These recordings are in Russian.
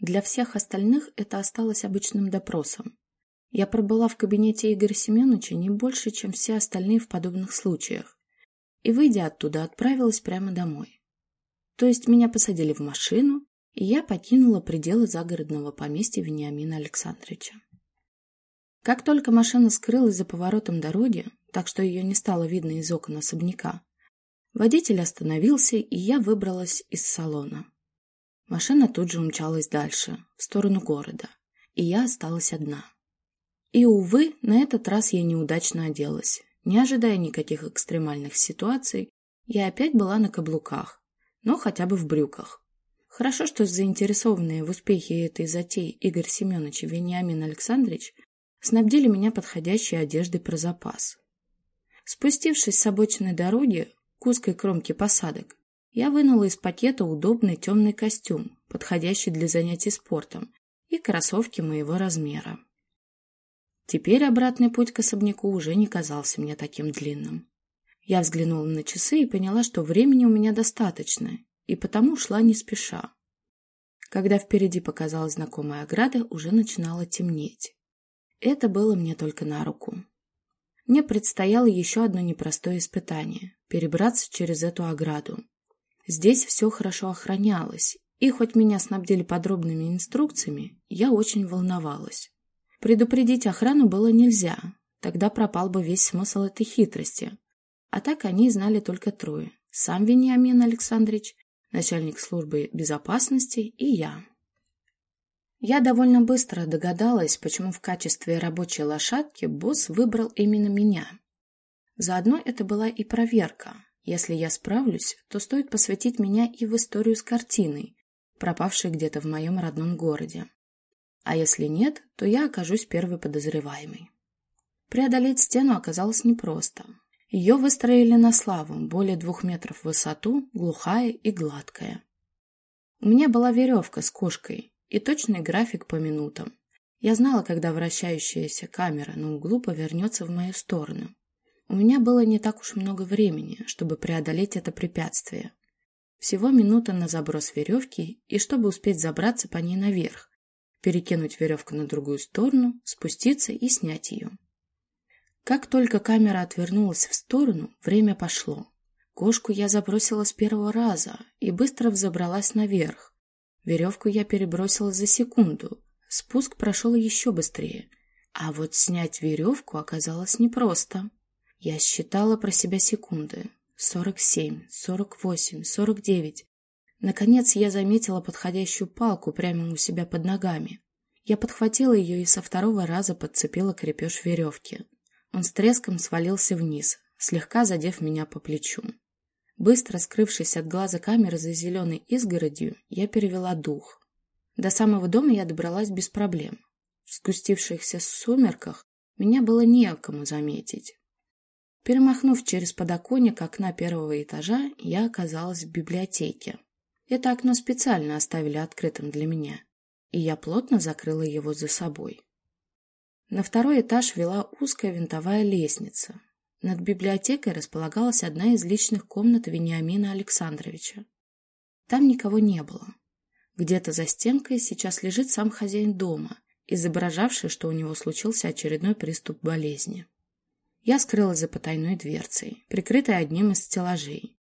Для всех остальных это осталось обычным допросом. Я пробыла в кабинете Игоря Семеновича не больше, чем все остальные в подобных случаях. И, выйдя оттуда, отправилась прямо домой. То есть меня посадили в машину, и я покинула пределы загородного поместья Вениамина Александровича. Как только машина скрылась за поворотом дороги, так что ее не стало видно из окон особняка, водитель остановился, и я выбралась из салона. Машина тут же умчалась дальше, в сторону города, и я осталась одна. И, увы, на этот раз я неудачно оделась. Не ожидая никаких экстремальных ситуаций, я опять была на каблуках, но хотя бы в брюках. Хорошо, что заинтересованные в успехе этой затеи Игорь Семенович и Вениамин Александрович снабдили меня подходящей одеждой про запас. Спустившись с обочины дороги к узкой кромке посадок, я вынула из пакета удобный темный костюм, подходящий для занятий спортом, и кроссовки моего размера. Теперь обратный путь к особняку уже не казался мне таким длинным. Я взглянула на часы и поняла, что времени у меня достаточно, и потому шла не спеша. Когда впереди показалась знакомая ограда, уже начинало темнеть. Это было мне только на руку. Мне предстояло еще одно непростое испытание – перебраться через эту ограду. Здесь все хорошо охранялось, и хоть меня снабдили подробными инструкциями, я очень волновалась. Предупредить охрану было нельзя, тогда пропал бы весь смысл этой хитрости. А так они знали только трое. Сам Вениамин Александрович, начальник службы безопасности и я. Я довольно быстро догадалась, почему в качестве рабочей лошадки босс выбрал именно меня. Заодно это была и проверка. Если я справлюсь, то стоит посвятить меня и в историю с картиной, пропавшей где-то в моем родном городе. А если нет, то я окажусь первой подозреваемой. Преодолеть стену оказалось непросто. Ее выстроили на славу, более двух метров в высоту, глухая и гладкая. У меня была веревка с кошкой и точный график по минутам. Я знала, когда вращающаяся камера на углу повернется в мою сторону. У меня было не так уж много времени, чтобы преодолеть это препятствие. Всего минута на заброс веревки и чтобы успеть забраться по ней наверх, перекинуть веревку на другую сторону, спуститься и снять ее. Как только камера отвернулась в сторону, время пошло. Кошку я забросила с первого раза и быстро взобралась наверх. Веревку я перебросила за секунду. Спуск прошел еще быстрее. А вот снять веревку оказалось непросто. Я считала про себя секунды. Сорок семь, сорок восемь, сорок девять. Наконец я заметила подходящую палку прямо у себя под ногами. Я подхватила ее и со второго раза подцепила крепеж веревки. Он с треском свалился вниз, слегка задев меня по плечу. Быстро скрывшись от глаза камеры за зеленой изгородью, я перевела дух. До самого дома я добралась без проблем. В сгустившихся сумерках меня было некому заметить. Перемахнув через подоконник окна первого этажа, я оказалась в библиотеке. Это окно специально оставили открытым для меня, и я плотно закрыла его за собой. На второй этаж вела узкая винтовая лестница. Над библиотекой располагалась одна из личных комнат Вениамина Александровича. Там никого не было. Где-то за стенкой сейчас лежит сам хозяин дома, изображавший, что у него случился очередной приступ болезни. Я скрылась за потайной дверцей, прикрытой одним из стеллажей,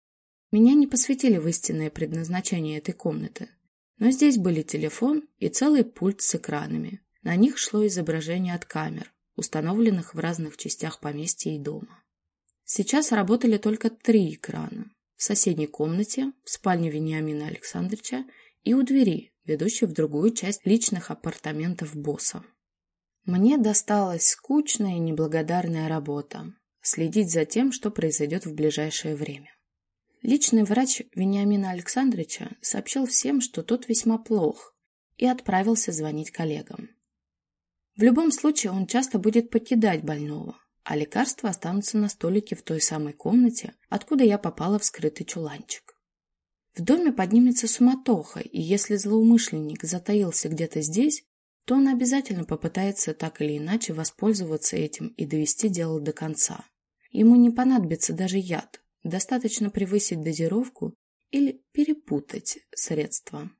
меня не посвятили в истинное предназначение этой комнаты. Но здесь были телефон и целый пульт с экранами. На них шло изображение от камер, установленных в разных частях поместья и дома. Сейчас работали только три экрана. В соседней комнате, в спальне Вениамина Александровича и у двери, ведущей в другую часть личных апартаментов босса. Мне досталась скучная и неблагодарная работа – следить за тем, что произойдет в ближайшее время. Личный врач Вениамина Александровича сообщил всем, что тот весьма плох, и отправился звонить коллегам. В любом случае он часто будет покидать больного, а лекарства останутся на столике в той самой комнате, откуда я попала в скрытый чуланчик. В доме поднимется суматоха, и если злоумышленник затаился где-то здесь, то он обязательно попытается так или иначе воспользоваться этим и довести дело до конца. Ему не понадобится даже яд, Достаточно превысить дозировку или перепутать средства.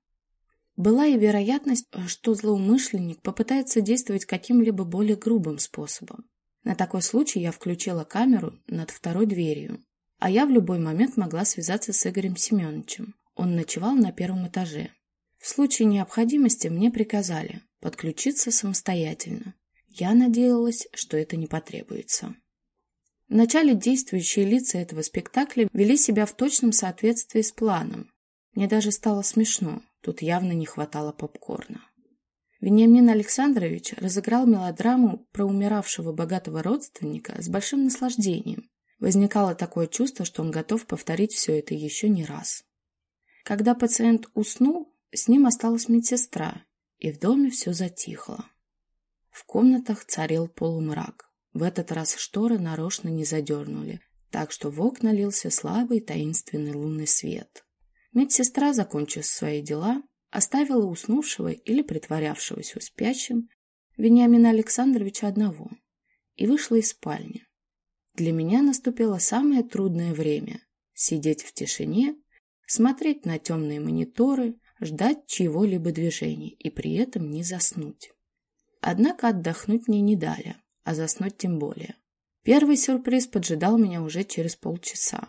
Была и вероятность, что злоумышленник попытается действовать каким-либо более грубым способом. На такой случай я включила камеру над второй дверью, а я в любой момент могла связаться с Игорем Семеновичем. Он ночевал на первом этаже. В случае необходимости мне приказали подключиться самостоятельно. Я надеялась, что это не потребуется. Вначале действующие лица этого спектакля вели себя в точном соответствии с планом. Мне даже стало смешно, тут явно не хватало попкорна. Вениамин Александрович разыграл мелодраму про умиравшего богатого родственника с большим наслаждением. Возникало такое чувство, что он готов повторить все это еще не раз. Когда пациент уснул, с ним осталась медсестра, и в доме все затихло. В комнатах царил полумрак. В этот раз шторы нарочно не задернули, так что в окна лился слабый таинственный лунный свет. Медсестра, закончив свои дела, оставила уснувшего или притворявшегося спящим Вениамина Александровича одного и вышла из спальни. Для меня наступило самое трудное время — сидеть в тишине, смотреть на темные мониторы, ждать чьего-либо движения и при этом не заснуть. Однако отдохнуть мне не дали а заснуть тем более. Первый сюрприз поджидал меня уже через полчаса.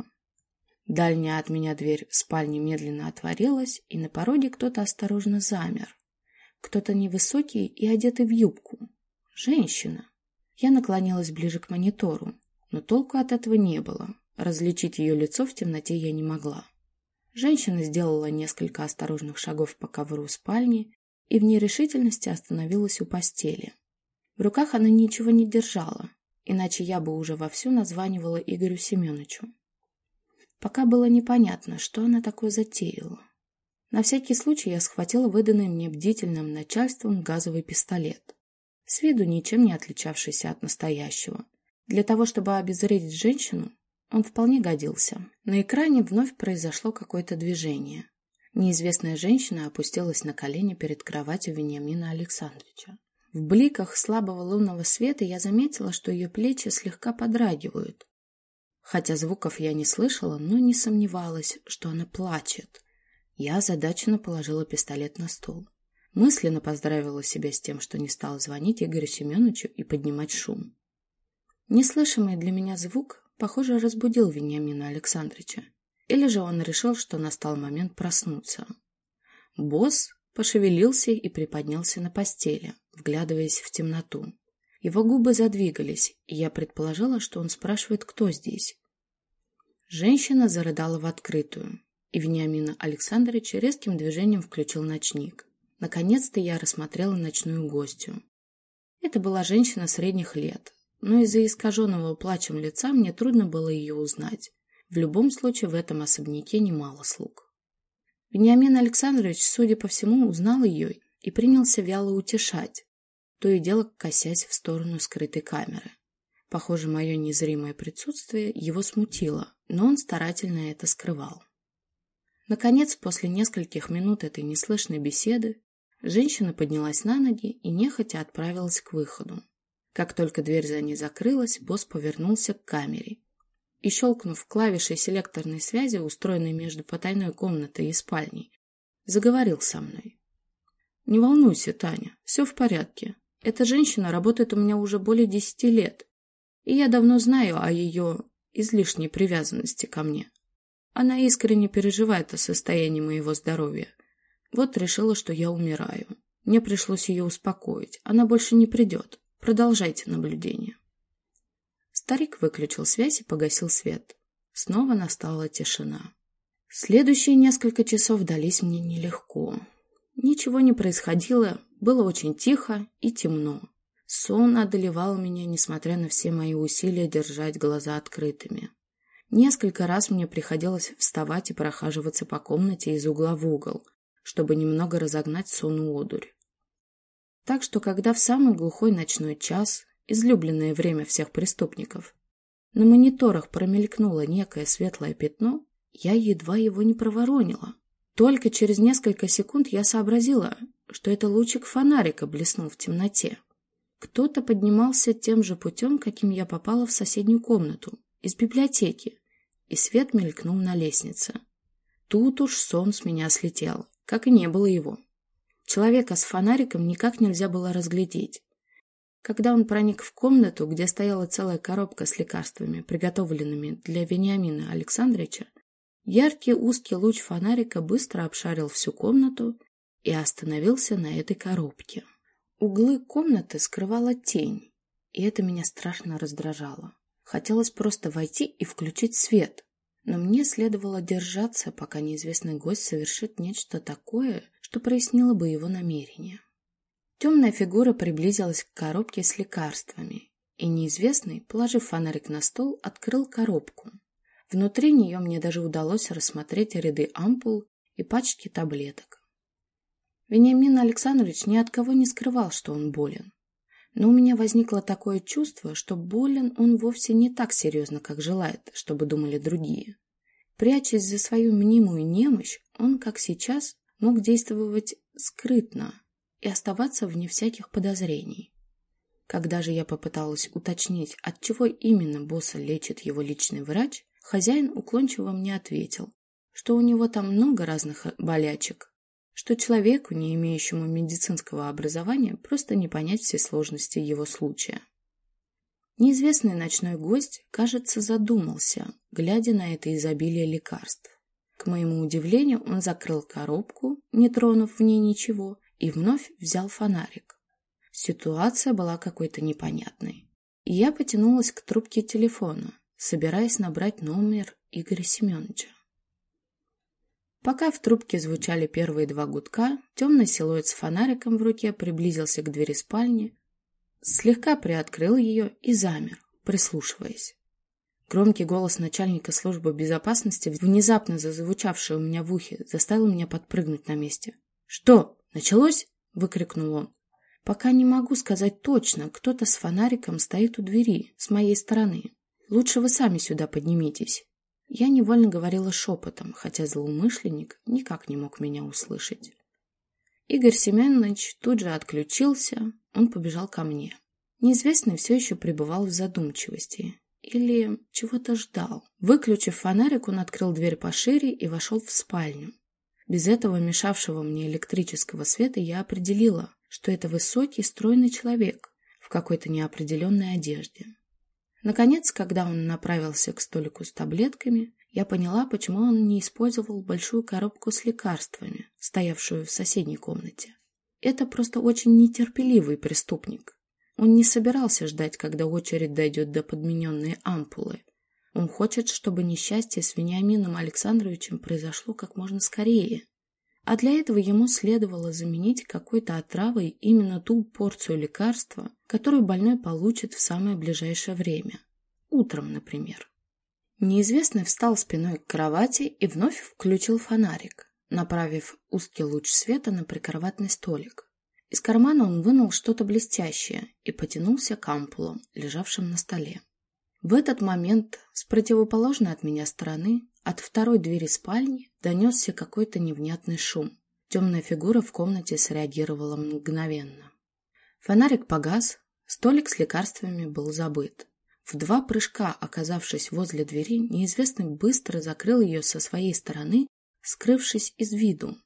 Дальняя от меня дверь в спальне медленно отворилась, и на пороге кто-то осторожно замер. Кто-то невысокий и одетый в юбку. Женщина. Я наклонилась ближе к монитору, но толку от этого не было. Различить ее лицо в темноте я не могла. Женщина сделала несколько осторожных шагов по ковру спальни и в нерешительности остановилась у постели. В руках она ничего не держала, иначе я бы уже вовсю названивала Игорю Семеновичу. Пока было непонятно, что она такое затеяла. На всякий случай я схватила выданный мне бдительным начальством газовый пистолет, с виду ничем не отличавшийся от настоящего. Для того, чтобы обезвредить женщину, он вполне годился. На экране вновь произошло какое-то движение. Неизвестная женщина опустилась на колени перед кроватью Вениамина Александровича. В бликах слабого лунного света я заметила, что ее плечи слегка подрагивают. Хотя звуков я не слышала, но не сомневалась, что она плачет. Я озадаченно положила пистолет на стол. Мысленно поздравила себя с тем, что не стала звонить Игорю Семеновичу и поднимать шум. Неслышимый для меня звук, похоже, разбудил Вениамина Александровича. Или же он решил, что настал момент проснуться. Босс пошевелился и приподнялся на постели вглядываясь в темноту. Его губы задвигались, и я предположила, что он спрашивает, кто здесь. Женщина зарыдала в открытую, и Вениамина Александрович резким движением включил ночник. Наконец-то я рассмотрела ночную гостью. Это была женщина средних лет, но из-за искаженного плачем лица мне трудно было ее узнать. В любом случае в этом особняке немало слуг. Вениамин Александрович, судя по всему, узнал ее и принялся вяло утешать, то и дело косясь в сторону скрытой камеры. Похоже, мое незримое присутствие его смутило, но он старательно это скрывал. Наконец, после нескольких минут этой неслышной беседы, женщина поднялась на ноги и нехотя отправилась к выходу. Как только дверь за ней закрылась, босс повернулся к камере и, щелкнув клавишей селекторной связи, устроенной между потайной комнатой и спальней, заговорил со мной. Не волнуйся, Таня, все в порядке. Эта женщина работает у меня уже более десяти лет, и я давно знаю о ее излишней привязанности ко мне. Она искренне переживает о состоянии моего здоровья. Вот решила, что я умираю. Мне пришлось ее успокоить. Она больше не придет. Продолжайте наблюдение. Старик выключил связь и погасил свет. Снова настала тишина. Следующие несколько часов дались мне нелегко. Ничего не происходило, было очень тихо и темно. Сон одолевал меня, несмотря на все мои усилия держать глаза открытыми. Несколько раз мне приходилось вставать и прохаживаться по комнате из угла в угол, чтобы немного разогнать сонную одурь. Так что, когда в самый глухой ночной час, излюбленное время всех преступников, на мониторах промелькнуло некое светлое пятно, я едва его не проворонила. Только через несколько секунд я сообразила, что это лучик фонарика блеснул в темноте. Кто-то поднимался тем же путем, каким я попала в соседнюю комнату, из библиотеки, и свет мелькнул на лестнице. Тут уж сон с меня слетел, как и не было его. Человека с фонариком никак нельзя было разглядеть. Когда он проник в комнату, где стояла целая коробка с лекарствами, приготовленными для Вениамина Александровича, яркий узкий луч фонарика быстро обшарил всю комнату и остановился на этой коробке. Углы комнаты скрывала тень, и это меня страшно раздражало. Хотелось просто войти и включить свет, но мне следовало держаться, пока неизвестный гость совершит нечто такое, что прояснило бы его намерение. Темная фигура приблизилась к коробке с лекарствами, и неизвестный, положив фонарик на стол, открыл коробку. Внутри нее мне даже удалось рассмотреть ряды ампул и пачки таблеток. Вениамин Александрович ни от кого не скрывал, что он болен. Но у меня возникло такое чувство, что болен он вовсе не так серьезно, как желает, чтобы думали другие. Прячась за свою мнимую немощь, он, как сейчас, мог действовать скрытно и оставаться вне всяких подозрений. Когда же я попыталась уточнить, от чего именно босса лечит его личный врач, хозяин уклончиво мне ответил, что у него там много разных болячек, что человеку, не имеющему медицинского образования, просто не понять все сложности его случая. Неизвестный ночной гость, кажется, задумался, глядя на это изобилие лекарств. К моему удивлению, он закрыл коробку, не тронув в ней ничего, и вновь взял фонарик. Ситуация была какой-то непонятной. И я потянулась к трубке телефона, собираясь набрать номер Игоря Семеновича. Пока в трубке звучали первые два гудка, темный силуэт с фонариком в руке приблизился к двери спальни, слегка приоткрыл ее и замер, прислушиваясь. Громкий голос начальника службы безопасности, внезапно зазвучавший у меня в ухе, заставил меня подпрыгнуть на месте. «Что, началось?» — выкрикнул он. «Пока не могу сказать точно, кто-то с фонариком стоит у двери, с моей стороны. Лучше вы сами сюда поднимитесь». Я невольно говорила шепотом, хотя злоумышленник никак не мог меня услышать. Игорь Семенович тут же отключился, он побежал ко мне. Неизвестный все еще пребывал в задумчивости. Или чего-то ждал. Выключив фонарик, он открыл дверь пошире и вошел в спальню. Без этого мешавшего мне электрического света я определила, что это высокий, стройный человек в какой-то неопределенной одежде. Наконец, когда он направился к столику с таблетками, я поняла, почему он не использовал большую коробку с лекарствами, стоявшую в соседней комнате. Это просто очень нетерпеливый преступник. Он не собирался ждать, когда очередь дойдет до подмененной ампулы. Он хочет, чтобы несчастье с Вениамином Александровичем произошло как можно скорее. А для этого ему следовало заменить какой-то отравой именно ту порцию лекарства, которую больной получит в самое ближайшее время. Утром, например. Неизвестный встал спиной к кровати и вновь включил фонарик, направив узкий луч света на прикроватный столик. Из кармана он вынул что-то блестящее и потянулся к ампулам, лежавшим на столе. В этот момент с противоположной от меня стороны от второй двери спальни донесся какой-то невнятный шум. Темная фигура в комнате среагировала мгновенно. Фонарик погас, столик с лекарствами был забыт. В два прыжка, оказавшись возле двери, неизвестный быстро закрыл ее со своей стороны, скрывшись из виду.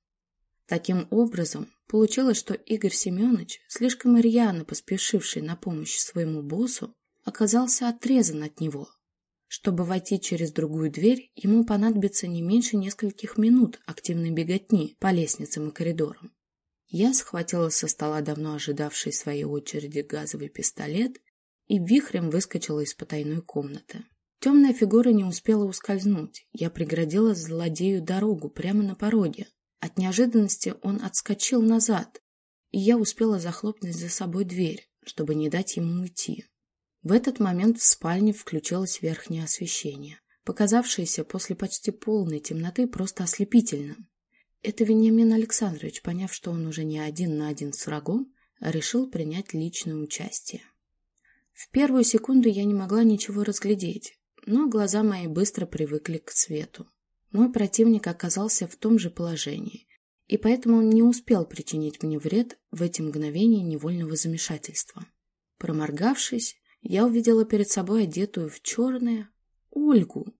Таким образом, получилось, что Игорь Семенович, слишком рьяно поспешивший на помощь своему боссу, оказался отрезан от него. Чтобы войти через другую дверь, ему понадобится не меньше нескольких минут активной беготни по лестницам и коридорам. Я схватила со стола давно ожидавший своей очереди газовый пистолет и вихрем выскочила из потайной комнаты. Темная фигура не успела ускользнуть. Я преградила злодею дорогу прямо на пороге. От неожиданности он отскочил назад, и я успела захлопнуть за собой дверь, чтобы не дать ему уйти. В этот момент в спальне включилось верхнее освещение, показавшееся после почти полной темноты просто ослепительным. Это Вениамин Александрович, поняв, что он уже не один на один с врагом, решил принять личное участие. В первую секунду я не могла ничего разглядеть, но глаза мои быстро привыкли к свету. Мой противник оказался в том же положении, и поэтому он не успел причинить мне вред в эти мгновения невольного замешательства. Проморгавшись, я увидела перед собой одетую в черное Ольгу,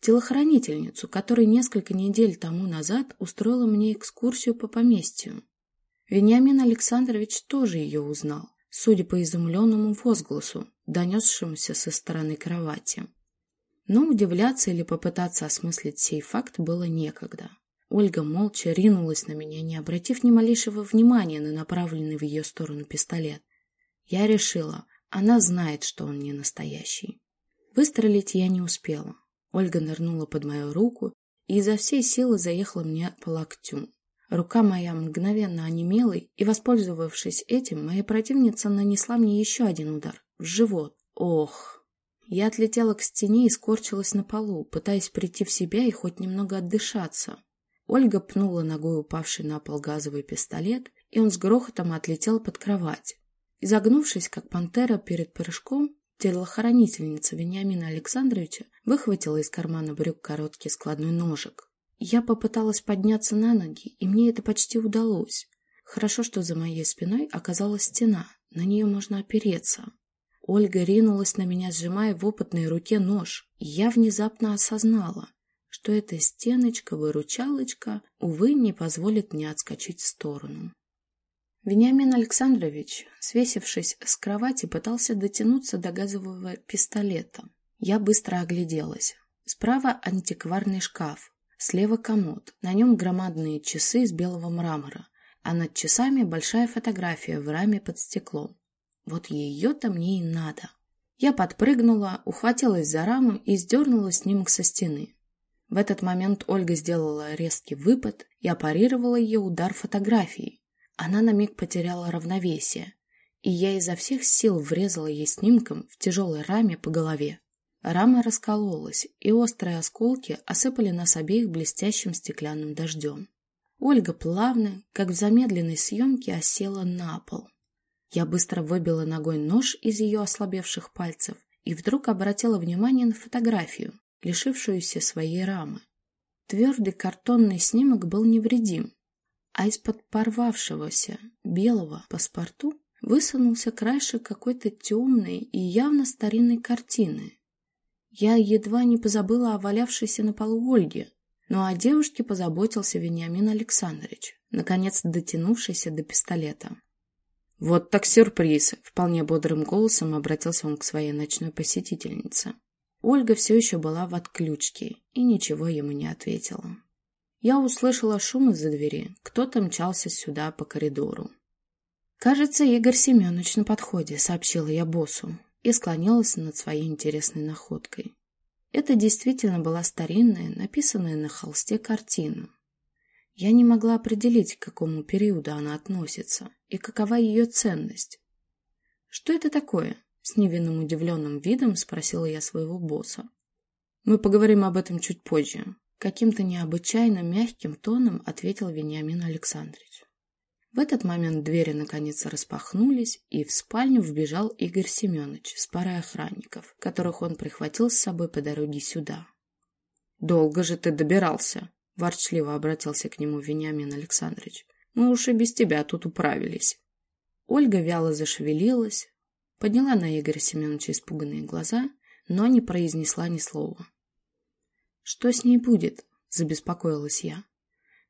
телохранительницу, которая несколько недель тому назад устроила мне экскурсию по поместью. Вениамин Александрович тоже ее узнал, судя по изумленному возгласу, донесшемуся со стороны кровати. Но удивляться или попытаться осмыслить сей факт было некогда. Ольга молча ринулась на меня, не обратив ни малейшего внимания на направленный в ее сторону пистолет. Я решила, она знает, что он не настоящий. Выстрелить я не успела. Ольга нырнула под мою руку и изо всей силы заехала мне по локтю. Рука моя мгновенно онемела, и, воспользовавшись этим, моя противница нанесла мне еще один удар в живот. Ох! Я отлетела к стене и скорчилась на полу, пытаясь прийти в себя и хоть немного отдышаться. Ольга пнула ногой упавший на пол газовый пистолет, и он с грохотом отлетел под кровать. Изогнувшись, как пантера перед прыжком, телохранительница Вениамина Александровича выхватила из кармана брюк короткий складной ножик. Я попыталась подняться на ноги, и мне это почти удалось. Хорошо, что за моей спиной оказалась стена, на нее можно опереться. Ольга ринулась на меня, сжимая в опытной руке нож, я внезапно осознала, что эта стеночка-выручалочка, увы, не позволит мне отскочить в сторону. Вениамин Александрович, свесившись с кровати, пытался дотянуться до газового пистолета. Я быстро огляделась. Справа антикварный шкаф, слева комод, на нем громадные часы из белого мрамора, а над часами большая фотография в раме под стеклом. Вот ее-то мне и надо. Я подпрыгнула, ухватилась за раму и сдернула снимок со стены. В этот момент Ольга сделала резкий выпад и парировала ее удар фотографией. Она на миг потеряла равновесие, и я изо всех сил врезала ей снимком в тяжелой раме по голове. Рама раскололась, и острые осколки осыпали нас обеих блестящим стеклянным дождем. Ольга плавно, как в замедленной съемке, осела на пол. Я быстро выбила ногой нож из ее ослабевших пальцев и вдруг обратила внимание на фотографию, лишившуюся своей рамы. Твердый картонный снимок был невредим, а из-под порвавшегося белого паспорту высунулся краешек какой-то темной и явно старинной картины. Я едва не позабыла о валявшейся на полу Ольге, но о девушке позаботился Вениамин Александрович, наконец дотянувшийся до пистолета. «Вот так сюрприз!» — вполне бодрым голосом обратился он к своей ночной посетительнице. Ольга все еще была в отключке и ничего ему не ответила. Я услышала шум из-за двери. Кто-то мчался сюда по коридору. «Кажется, Игорь Семенович на подходе», — сообщила я боссу и склонилась над своей интересной находкой. Это действительно была старинная, написанная на холсте картина. Я не могла определить, к какому периоду она относится и какова ее ценность. «Что это такое?» — с невинным удивленным видом спросила я своего босса. «Мы поговорим об этом чуть позже», — каким-то необычайно мягким тоном ответил Вениамин Александрович. В этот момент двери наконец распахнулись, и в спальню вбежал Игорь Семенович с парой охранников, которых он прихватил с собой по дороге сюда. «Долго же ты добирался», — ворчливо обратился к нему Вениамин Александрович. «Мы уж и без тебя тут управились». Ольга вяло зашевелилась, Подняла на Игоря Семеновича испуганные глаза, но не произнесла ни слова. «Что с ней будет?» – забеспокоилась я.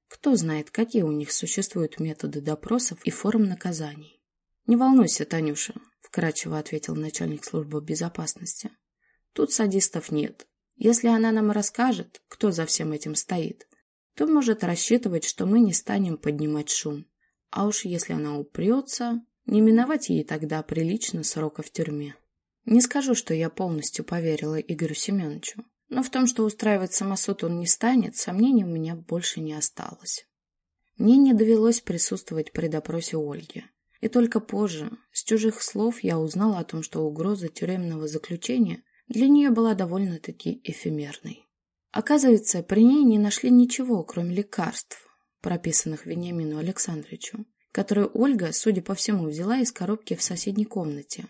«Кто знает, какие у них существуют методы допросов и форм наказаний?» «Не волнуйся, Танюша», – вкратчиво ответил начальник службы безопасности. «Тут садистов нет. Если она нам расскажет, кто за всем этим стоит, то может рассчитывать, что мы не станем поднимать шум. А уж если она упрется, не миновать ей тогда прилично срока в тюрьме. Не скажу, что я полностью поверила Игорю Семеновичу, но в том, что устраивать самосуд он не станет, сомнений у меня больше не осталось. Мне не довелось присутствовать при допросе Ольги. И только позже, с чужих слов, я узнала о том, что угроза тюремного заключения для нее была довольно-таки эфемерной. Оказывается, при ней не нашли ничего, кроме лекарств, прописанных Вениамину Александровичу, которую Ольга, судя по всему, взяла из коробки в соседней комнате.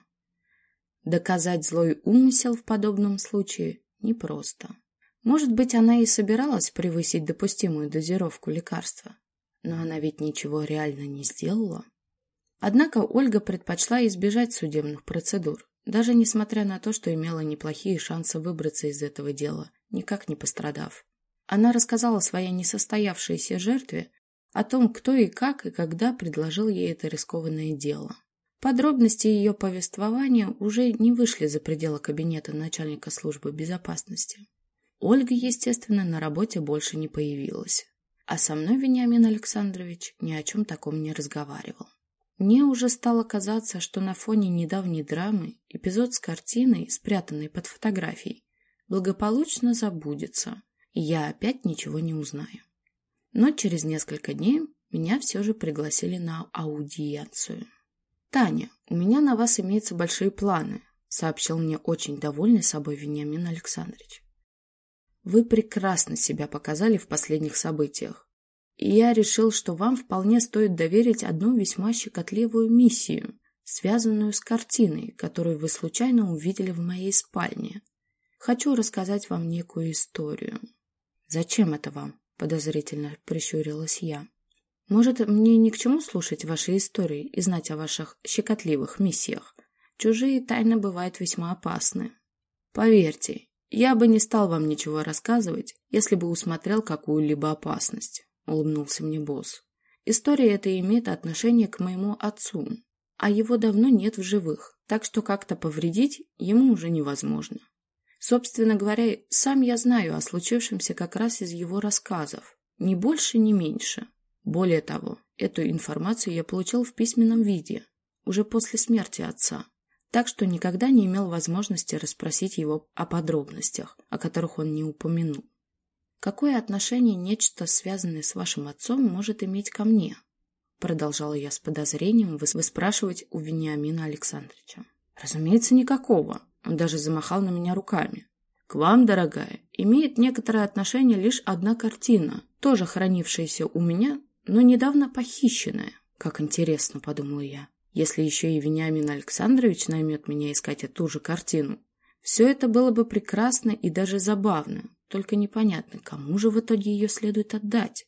Доказать злой умысел в подобном случае непросто. Может быть, она и собиралась превысить допустимую дозировку лекарства, но она ведь ничего реально не сделала. Однако Ольга предпочла избежать судебных процедур, даже несмотря на то, что имела неплохие шансы выбраться из этого дела, никак не пострадав. Она рассказала своей несостоявшейся жертве о том, кто и как и когда предложил ей это рискованное дело. Подробности ее повествования уже не вышли за пределы кабинета начальника службы безопасности. Ольга, естественно, на работе больше не появилась. А со мной Вениамин Александрович ни о чем таком не разговаривал. Мне уже стало казаться, что на фоне недавней драмы эпизод с картиной, спрятанной под фотографией, благополучно забудется, и я опять ничего не узнаю. Но через несколько дней меня все же пригласили на аудиенцию. «Таня, у меня на вас имеются большие планы», сообщил мне очень довольный собой Вениамин Александрович. «Вы прекрасно себя показали в последних событиях, и я решил, что вам вполне стоит доверить одну весьма щекотливую миссию, связанную с картиной, которую вы случайно увидели в моей спальне. Хочу рассказать вам некую историю». «Зачем это вам?» подозрительно прищурилась я. Может, мне ни к чему слушать ваши истории и знать о ваших щекотливых миссиях? Чужие тайны бывают весьма опасны. Поверьте, я бы не стал вам ничего рассказывать, если бы усмотрел какую-либо опасность, улыбнулся мне босс. История эта имеет отношение к моему отцу, а его давно нет в живых, так что как-то повредить ему уже невозможно. Собственно говоря, сам я знаю о случившемся как раз из его рассказов. Ни больше, ни меньше. Более того, эту информацию я получил в письменном виде, уже после смерти отца. Так что никогда не имел возможности расспросить его о подробностях, о которых он не упомянул. «Какое отношение нечто, связанное с вашим отцом, может иметь ко мне?» Продолжала я с подозрением выспрашивать у Вениамина Александровича. «Разумеется, никакого», он даже замахал на меня руками. «К вам, дорогая, имеет некоторое отношение лишь одна картина, тоже хранившаяся у меня, но недавно похищенная. Как интересно, подумала я, если еще и Вениамин Александрович наймет меня искать эту же картину. Все это было бы прекрасно и даже забавно, только непонятно, кому же в итоге ее следует отдать.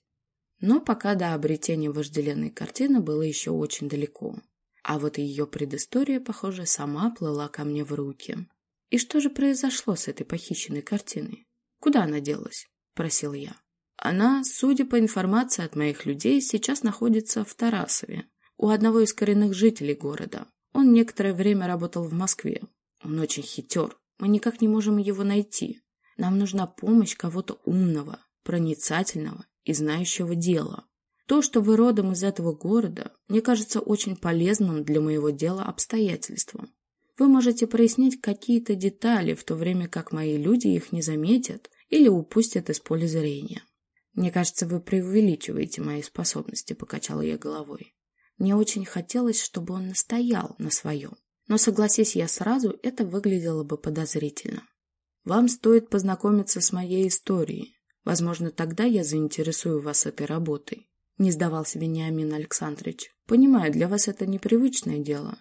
Но пока до обретения вожделенной картины было еще очень далеко. А вот ее предыстория, похоже, сама плыла ко мне в руки. «И что же произошло с этой похищенной картиной? Куда она делась?» – просил я. Она, судя по информации от моих людей, сейчас находится в Тарасове, у одного из коренных жителей города. Он некоторое время работал в Москве. Он очень хитер. Мы никак не можем его найти. Нам нужна помощь кого-то умного, проницательного и знающего дела. То, что вы родом из этого города, мне кажется очень полезным для моего дела обстоятельством. Вы можете прояснить какие-то детали, в то время как мои люди их не заметят или упустят из поля зрения. Мне кажется, вы преувеличиваете мои способности, покачала я головой. Мне очень хотелось, чтобы он настоял на своем. Но, согласись я сразу, это выглядело бы подозрительно. Вам стоит познакомиться с моей историей. Возможно, тогда я заинтересую вас этой работой. Не сдавался Вениамин Александрович. Понимаю, для вас это непривычное дело.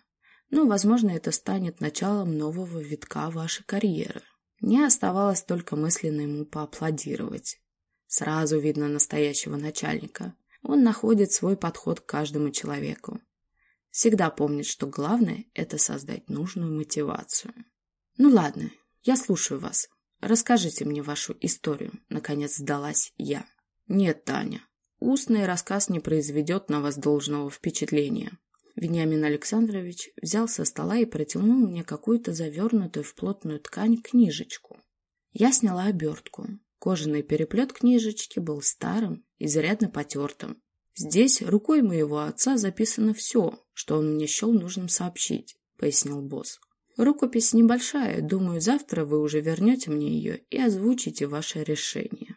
Но, возможно, это станет началом нового витка вашей карьеры. Мне оставалось только мысленно ему поаплодировать. Сразу видно настоящего начальника. Он находит свой подход к каждому человеку. Всегда помнит, что главное – это создать нужную мотивацию. Ну ладно, я слушаю вас. Расскажите мне вашу историю. Наконец сдалась я. Нет, Таня, Устный рассказ не произведет на вас должного впечатления. Вениамин Александрович взял со стола и протянул мне какую-то завернутую в плотную ткань книжечку. Я сняла обертку. Кожаный переплет книжечки был старым, изрядно потертым. Здесь рукой моего отца записано все, что он мне счел нужным сообщить, пояснил босс. Рукопись небольшая, думаю, завтра вы уже вернете мне ее и озвучите ваше решение.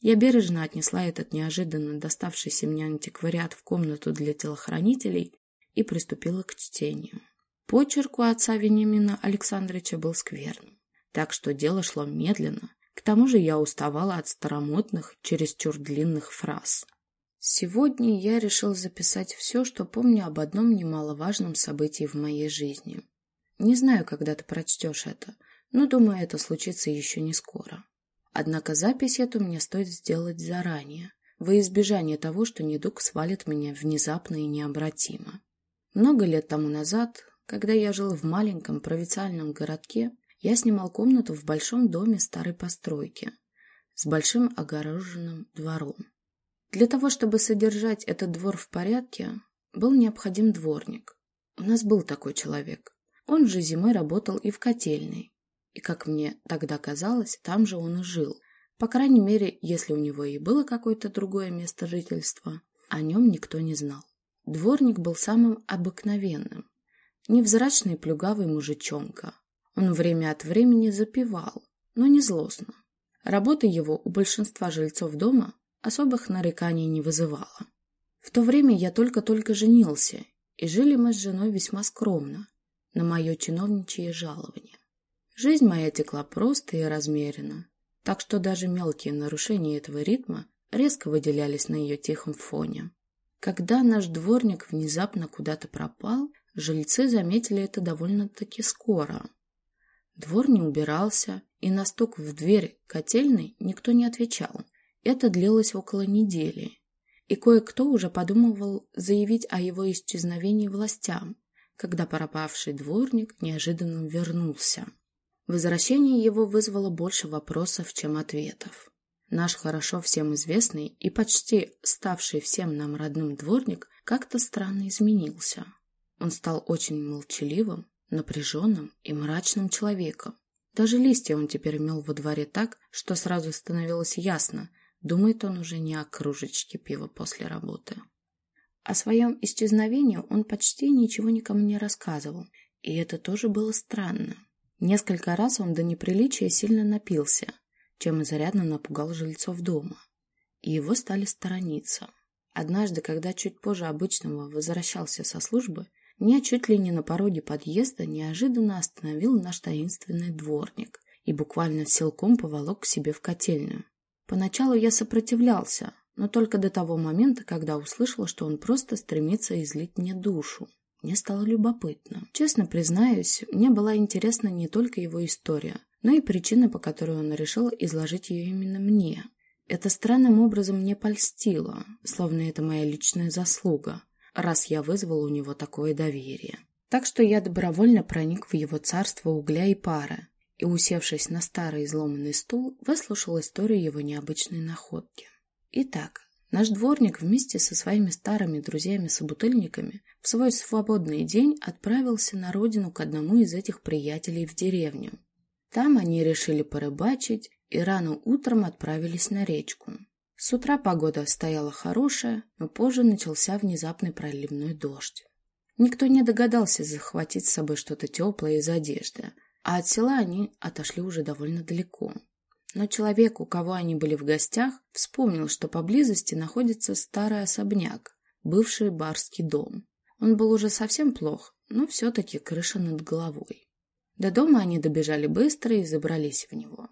Я бережно отнесла этот неожиданно доставшийся мне антиквариат в комнату для телохранителей и приступила к чтению. Почерк у отца Вениамина Александровича был скверным, так что дело шло медленно. К тому же я уставала от старомодных, чересчур длинных фраз. Сегодня я решил записать все, что помню об одном немаловажном событии в моей жизни. Не знаю, когда ты прочтешь это, но думаю, это случится еще не скоро. Однако запись эту мне стоит сделать заранее, во избежание того, что недуг свалит меня внезапно и необратимо. Много лет тому назад, когда я жил в маленьком провинциальном городке, я снимал комнату в большом доме старой постройки с большим огороженным двором. Для того, чтобы содержать этот двор в порядке, был необходим дворник. У нас был такой человек. Он же зимой работал и в котельной. И, как мне тогда казалось, там же он и жил. По крайней мере, если у него и было какое-то другое место жительства, о нем никто не знал. Дворник был самым обыкновенным. Невзрачный плюгавый мужичонка. Он время от времени запивал, но не злостно. Работа его у большинства жильцов дома особых нареканий не вызывала. В то время я только-только женился, и жили мы с женой весьма скромно, на мое чиновничье жалование. Жизнь моя текла просто и размеренно, так что даже мелкие нарушения этого ритма резко выделялись на ее тихом фоне. Когда наш дворник внезапно куда-то пропал, жильцы заметили это довольно-таки скоро. Двор не убирался, и на стук в дверь котельной никто не отвечал. Это длилось около недели, и кое-кто уже подумывал заявить о его исчезновении властям, когда пропавший дворник неожиданно вернулся. Возвращение его вызвало больше вопросов, чем ответов. Наш хорошо всем известный и почти ставший всем нам родным дворник как-то странно изменился. Он стал очень молчаливым, напряженным и мрачным человеком. Даже листья он теперь мел во дворе так, что сразу становилось ясно, думает он уже не о кружечке пива после работы. О своем исчезновении он почти ничего никому не рассказывал, и это тоже было странно. Несколько раз он до неприличия сильно напился, чем изрядно напугал жильцов дома, и его стали сторониться. Однажды, когда чуть позже обычного возвращался со службы, меня чуть ли не на пороге подъезда неожиданно остановил наш таинственный дворник и буквально силком поволок к себе в котельную. Поначалу я сопротивлялся, но только до того момента, когда услышала, что он просто стремится излить мне душу. Мне стало любопытно. Честно признаюсь, мне была интересна не только его история, но и причина, по которой он решил изложить ее именно мне. Это странным образом мне польстило, словно это моя личная заслуга, раз я вызвал у него такое доверие. Так что я добровольно проник в его царство угля и пара, и, усевшись на старый изломанный стул, выслушал историю его необычной находки. Итак, наш дворник вместе со своими старыми друзьями-собутыльниками в свой свободный день отправился на родину к одному из этих приятелей в деревню. Там они решили порыбачить и рано утром отправились на речку. С утра погода стояла хорошая, но позже начался внезапный проливной дождь. Никто не догадался захватить с собой что-то теплое из одежды, а от села они отошли уже довольно далеко. Но человек, у кого они были в гостях, вспомнил, что поблизости находится старый особняк, бывший барский дом. Он был уже совсем плох, но все-таки крыша над головой. До дома они добежали быстро и забрались в него.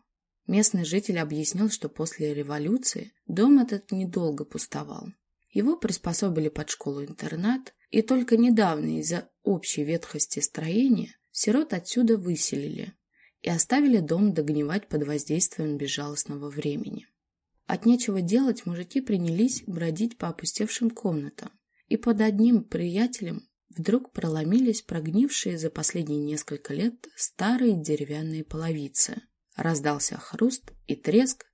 Местный житель объяснил, что после революции дом этот недолго пустовал. Его приспособили под школу-интернат, и только недавно из-за общей ветхости строения сирот отсюда выселили, и оставили дом догнивать под воздействием безжалостного времени. От нечего делать мужики принялись бродить по опустевшим комнатам, и под одним приятелем вдруг проломились прогнившие за последние несколько лет старые деревянные половицы. Раздался хруст и треск,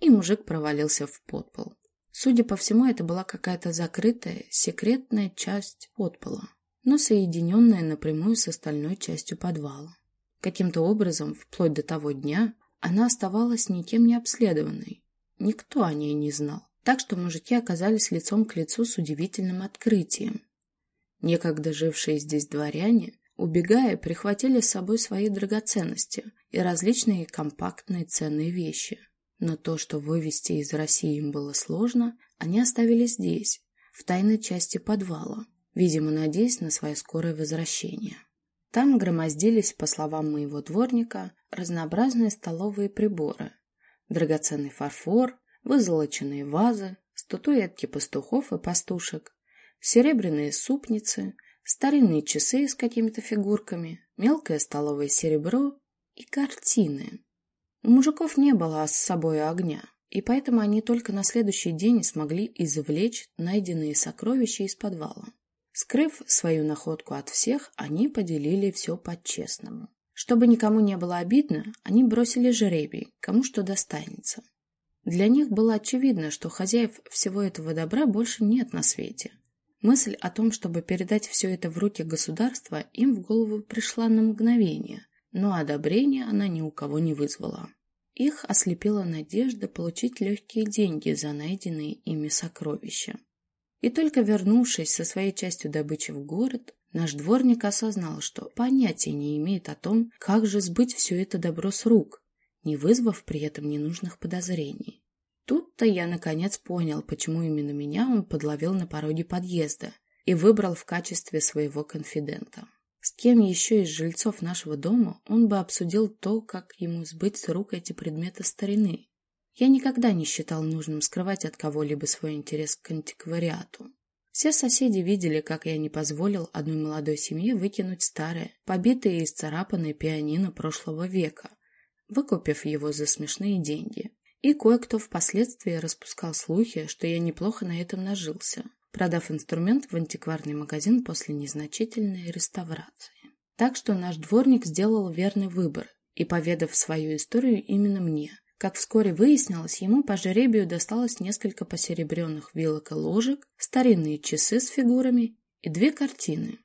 и мужик провалился в подпол. Судя по всему, это была какая-то закрытая, секретная часть подпола, но соединенная напрямую с остальной частью подвала. Каким-то образом, вплоть до того дня, она оставалась никем не обследованной. Никто о ней не знал. Так что мужики оказались лицом к лицу с удивительным открытием. Некогда жившие здесь дворяне, убегая, прихватили с собой свои драгоценности и различные компактные ценные вещи. Но то, что вывести из России им было сложно, они оставили здесь, в тайной части подвала, видимо, надеясь на свое скорое возвращение. Там громоздились, по словам моего дворника, разнообразные столовые приборы, драгоценный фарфор, вызолоченные вазы, статуэтки пастухов и пастушек, серебряные супницы, старинные часы с какими-то фигурками, мелкое столовое серебро и картины. У мужиков не было с собой огня, и поэтому они только на следующий день смогли извлечь найденные сокровища из подвала. Скрыв свою находку от всех, они поделили все по-честному. Чтобы никому не было обидно, они бросили жребий, кому что достанется. Для них было очевидно, что хозяев всего этого добра больше нет на свете. Мысль о том, чтобы передать все это в руки государства, им в голову пришла на мгновение, но одобрения она ни у кого не вызвала. Их ослепила надежда получить легкие деньги за найденные ими сокровища. И только вернувшись со своей частью добычи в город, наш дворник осознал, что понятия не имеет о том, как же сбыть все это добро с рук, не вызвав при этом ненужных подозрений. Тут-то я наконец понял, почему именно меня он подловил на пороге подъезда и выбрал в качестве своего конфидента. С кем еще из жильцов нашего дома он бы обсудил то, как ему сбыть с рук эти предметы старины. Я никогда не считал нужным скрывать от кого-либо свой интерес к антиквариату. Все соседи видели, как я не позволил одной молодой семье выкинуть старое, побитое и исцарапанное пианино прошлого века, выкупив его за смешные деньги. И кое-кто впоследствии распускал слухи, что я неплохо на этом нажился, продав инструмент в антикварный магазин после незначительной реставрации. Так что наш дворник сделал верный выбор и, поведав свою историю именно мне, как вскоре выяснилось, ему по жеребию досталось несколько посеребренных вилок и ложек, старинные часы с фигурами и две картины.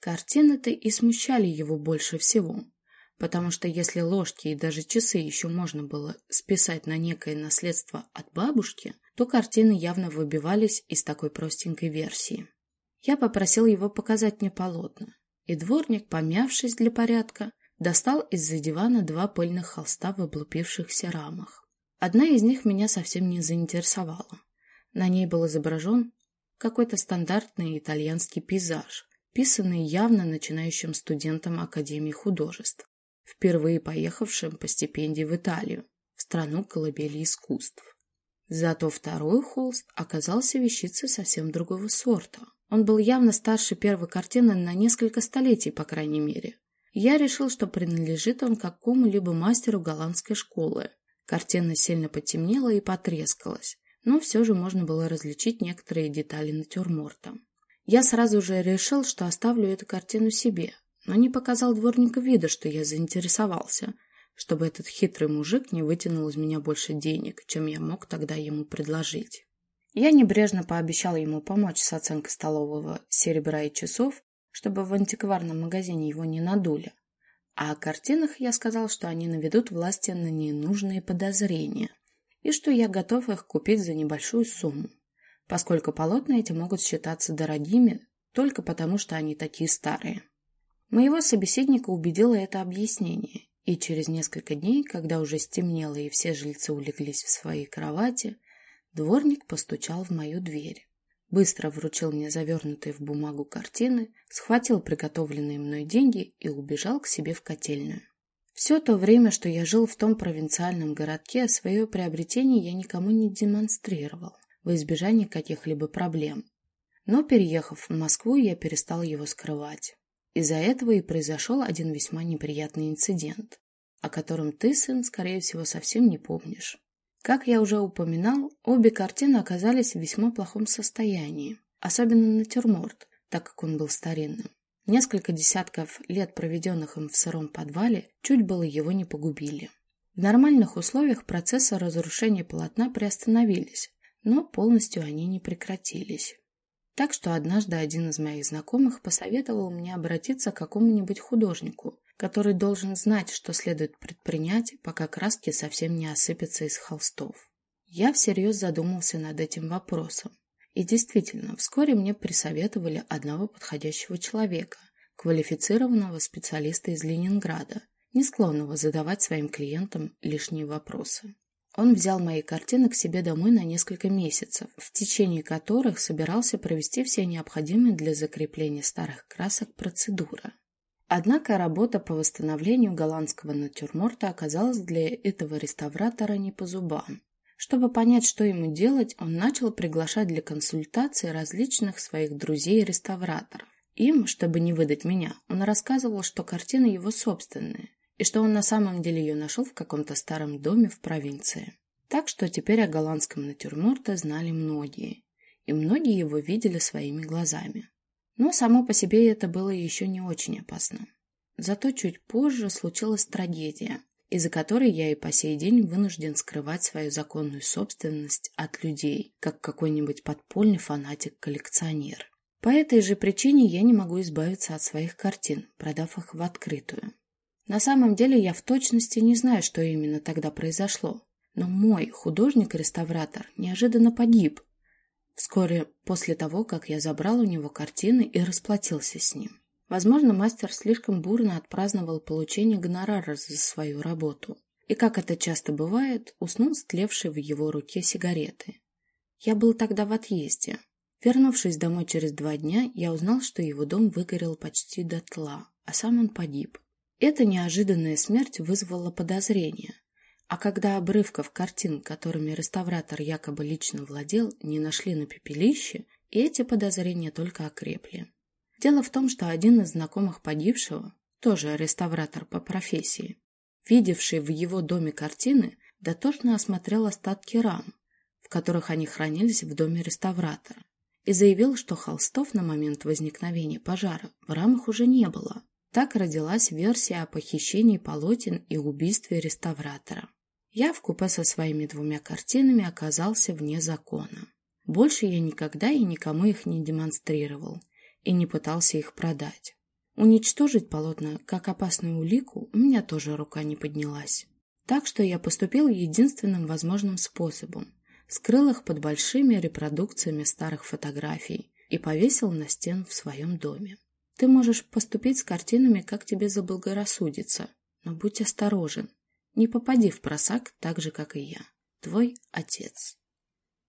Картины-то и смущали его больше всего потому что если ложки и даже часы еще можно было списать на некое наследство от бабушки, то картины явно выбивались из такой простенькой версии. Я попросил его показать мне полотна, и дворник, помявшись для порядка, достал из-за дивана два пыльных холста в облупившихся рамах. Одна из них меня совсем не заинтересовала. На ней был изображен какой-то стандартный итальянский пейзаж, писанный явно начинающим студентом Академии художеств впервые поехавшим по стипендии в Италию, в страну колыбели искусств. Зато второй холст оказался вещицей совсем другого сорта. Он был явно старше первой картины на несколько столетий, по крайней мере. Я решил, что принадлежит он какому-либо мастеру голландской школы. Картина сильно потемнела и потрескалась, но все же можно было различить некоторые детали натюрморта. Я сразу же решил, что оставлю эту картину себе, но не показал дворнику вида, что я заинтересовался, чтобы этот хитрый мужик не вытянул из меня больше денег, чем я мог тогда ему предложить. Я небрежно пообещал ему помочь с оценкой столового серебра и часов, чтобы в антикварном магазине его не надули. А о картинах я сказал, что они наведут власти на ненужные подозрения, и что я готов их купить за небольшую сумму, поскольку полотна эти могут считаться дорогими только потому, что они такие старые. Моего собеседника убедило это объяснение, и через несколько дней, когда уже стемнело и все жильцы улеглись в свои кровати, дворник постучал в мою дверь. Быстро вручил мне завернутые в бумагу картины, схватил приготовленные мной деньги и убежал к себе в котельную. Все то время, что я жил в том провинциальном городке, свое приобретение я никому не демонстрировал, во избежание каких-либо проблем. Но, переехав в Москву, я перестал его скрывать. Из-за этого и произошел один весьма неприятный инцидент, о котором ты, сын, скорее всего, совсем не помнишь. Как я уже упоминал, обе картины оказались в весьма плохом состоянии, особенно натюрморт, так как он был старинным. Несколько десятков лет, проведенных им в сыром подвале, чуть было его не погубили. В нормальных условиях процессы разрушения полотна приостановились, но полностью они не прекратились. Так что однажды один из моих знакомых посоветовал мне обратиться к какому-нибудь художнику, который должен знать, что следует предпринять, пока краски совсем не осыпятся из холстов. Я всерьез задумался над этим вопросом. И действительно, вскоре мне присоветовали одного подходящего человека, квалифицированного специалиста из Ленинграда, не склонного задавать своим клиентам лишние вопросы. Он взял мои картины к себе домой на несколько месяцев, в течение которых собирался провести все необходимые для закрепления старых красок процедуры. Однако работа по восстановлению голландского натюрморта оказалась для этого реставратора не по зубам. Чтобы понять, что ему делать, он начал приглашать для консультации различных своих друзей-реставраторов. Им, чтобы не выдать меня, он рассказывал, что картины его собственные, и что он на самом деле ее нашел в каком-то старом доме в провинции. Так что теперь о голландском натюрморте знали многие, и многие его видели своими глазами. Но само по себе это было еще не очень опасно. Зато чуть позже случилась трагедия, из-за которой я и по сей день вынужден скрывать свою законную собственность от людей, как какой-нибудь подпольный фанатик-коллекционер. По этой же причине я не могу избавиться от своих картин, продав их в открытую. На самом деле я в точности не знаю, что именно тогда произошло, но мой художник-реставратор неожиданно погиб вскоре после того, как я забрал у него картины и расплатился с ним. Возможно, мастер слишком бурно отпраздновал получение гонорара за свою работу. И, как это часто бывает, уснул стлевший в его руке сигареты. Я был тогда в отъезде. Вернувшись домой через два дня, я узнал, что его дом выгорел почти дотла, а сам он погиб. Эта неожиданная смерть вызвала подозрения. А когда обрывков картин, которыми реставратор якобы лично владел, не нашли на пепелище, эти подозрения только окрепли. Дело в том, что один из знакомых погибшего, тоже реставратор по профессии, видевший в его доме картины, дотошно осмотрел остатки рам, в которых они хранились в доме реставратора, и заявил, что холстов на момент возникновения пожара в рамах уже не было. Так родилась версия о похищении полотен и убийстве реставратора. Я в купе со своими двумя картинами оказался вне закона. Больше я никогда и никому их не демонстрировал, и не пытался их продать. Уничтожить полотна как опасную улику у меня тоже рука не поднялась. Так что я поступил единственным возможным способом. Скрыл их под большими репродукциями старых фотографий и повесил на стену в своем доме. Ты можешь поступить с картинами, как тебе заблагорассудится, но будь осторожен. Не попади в просак так же, как и я. Твой отец.